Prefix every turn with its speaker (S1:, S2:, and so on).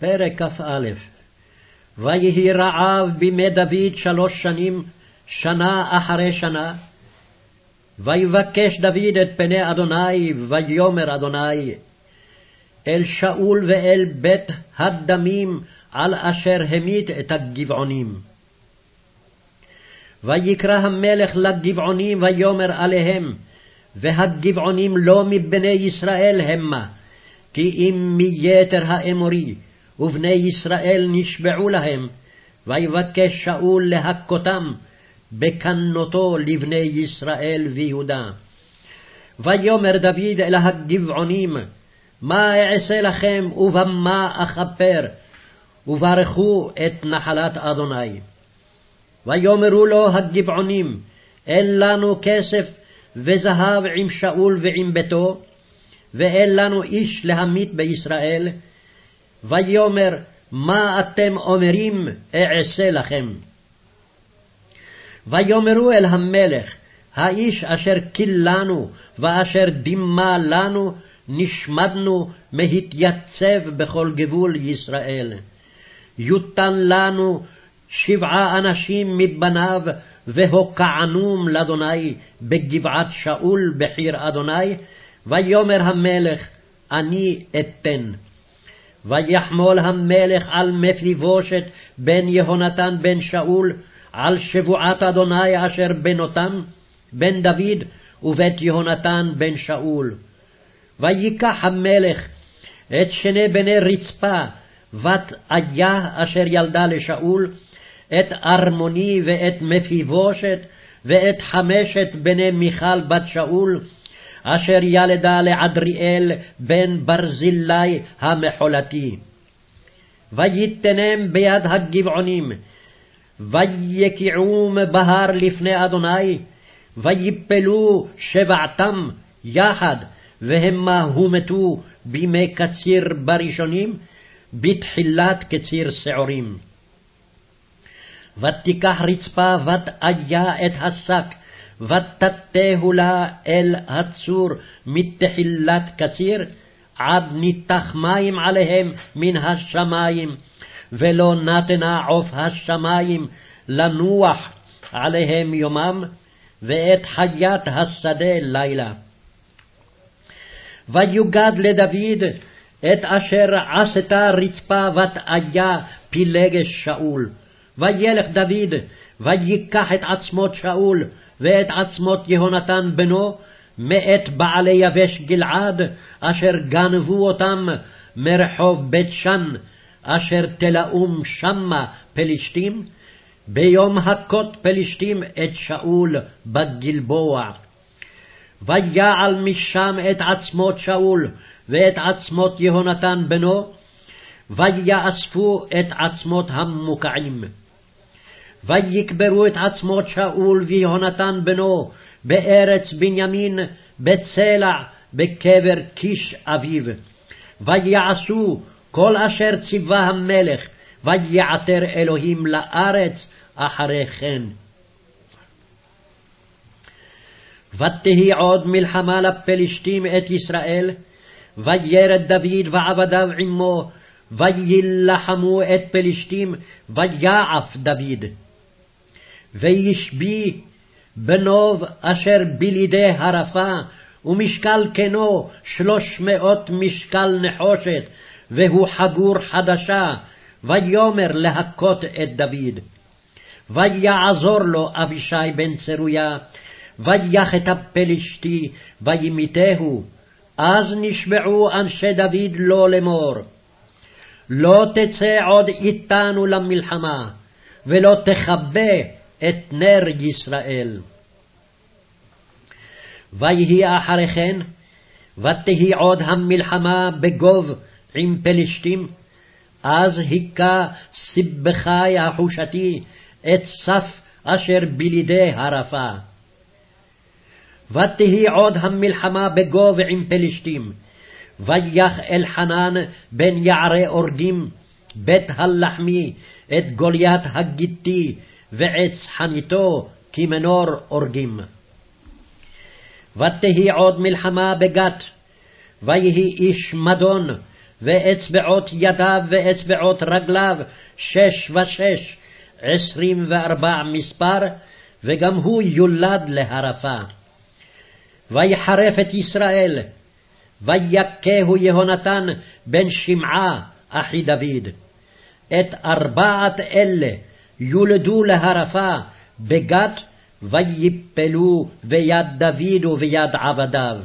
S1: פרק כ"א ויהי רעב בימי דוד שלוש שנים, שנה אחרי שנה. ויבקש דוד את פני אדוני, ויאמר אדוני, אל שאול ואל בית הדמים, על אשר המית את הגבעונים. ויקרא המלך לגבעונים, ויאמר עליהם, והגבעונים לא מבני ישראל המה, כי אם מיתר האמורי, ובני ישראל נשבעו להם, ויבקש שאול להכותם בקנותו לבני ישראל ויהודה. ויאמר דוד אל הגבעונים, מה אעשה לכם ובמה אכפר, וברכו את נחלת אדוני. ויאמרו לו הגבעונים, אין לנו כסף וזהב עם שאול ועם ביתו, ואין לנו איש להמית בישראל, ויאמר מה אתם אומרים אעשה לכם. ויאמרו אל המלך, האיש אשר כילנו ואשר דימה לנו, נשמדנו מהתייצב בכל גבול ישראל. יותן לנו שבעה אנשים מבניו, והוקענום לאדוני בגבעת שאול בחיר אדוני, ויאמר המלך, אני אתן. ויחמול המלך על מפיבושת בן יהונתן בן שאול, על שבועת אדוני אשר בנותם, בן דוד, ובית יהונתן בן שאול. ויקח המלך את שני בני רצפה, בת איה אשר ילדה לשאול, את ארמוני ואת מפיבושת, ואת חמשת בני מיכל בת שאול, אשר ילדה לעדריאל בן ברזילי המחולתי. ויתנם ביד הגבעונים, ויקיעום בהר לפני אדוני, ויפלו שבעתם יחד, והמה הומתו בימי קציר בראשונים, בתחילת קציר שעורים. ותיקח רצפה ותאיה את השק, ותתהו לה אל הצור מתחילת קציר, עד ניתח מים עליהם מן השמים, ולא נתנה עוף השמים לנוח עליהם יומם, ואת חיית השדה לילה. ויוגד לדוד את אשר עשתה רצפה ותאיה פילגש שאול. וילך דוד, ויקח את עצמות שאול, ואת עצמות יהונתן בנו, מאת בעלי יבש גלעד, אשר גנבו אותם מרחוב בית שן, אשר תלאום שמה פלישתים, ביום הכות פלישתים את שאול בגלבוע. ויעל משם את עצמות שאול, ואת עצמות יהונתן בנו, ויאספו את עצמות המוקעים. ויקברו את עצמות שאול ויהונתן בנו בארץ בנימין, בצלע, בקבר קיש אביו. ויעשו כל אשר ציווה המלך, ויעתר אלוהים לארץ אחרי כן. ותהי עוד מלחמה לפלשתים את ישראל, וירד דוד ועבדיו עמו, ויילחמו את פלשתים, ויעף דוד. וישבי בנוב אשר בלידי הרפה, ומשקל כנו שלוש מאות משקל נחושת, והוא חגור חדשה, ויאמר להכות את דוד. ויעזור לו אבישי בן צרויה, ויח את הפלשתי, וימיתהו. אז נשבעו אנשי דוד לו לאמור, לא תצא עוד איתנו למלחמה, ולא תכבה את נר ישראל. ויהי אחרי כן, ותהי עוד המלחמה בגוב עם פלשתים, אז היכה סיבכי החושתי את סף אשר בלידי הרפה. ותהי עוד המלחמה בגוב עם פלשתים, ויח אלחנן בן יערי אורגים, בית הלחמי, את גוליית הגיתי, ועץ חניתו כמנור אורגים. ותהי עוד מלחמה בגת, ויהי איש מדון, ואצבעות ידיו ואצבעות רגליו שש ושש, עשרים וארבע מספר, וגם הוא יולד להרפה. ויחרף את ישראל, ויכהו יהונתן בן שמעה אחי דוד. את ארבעת אלה יולדו להרפה בגת, ויפלו ביד דוד וביד עבדיו.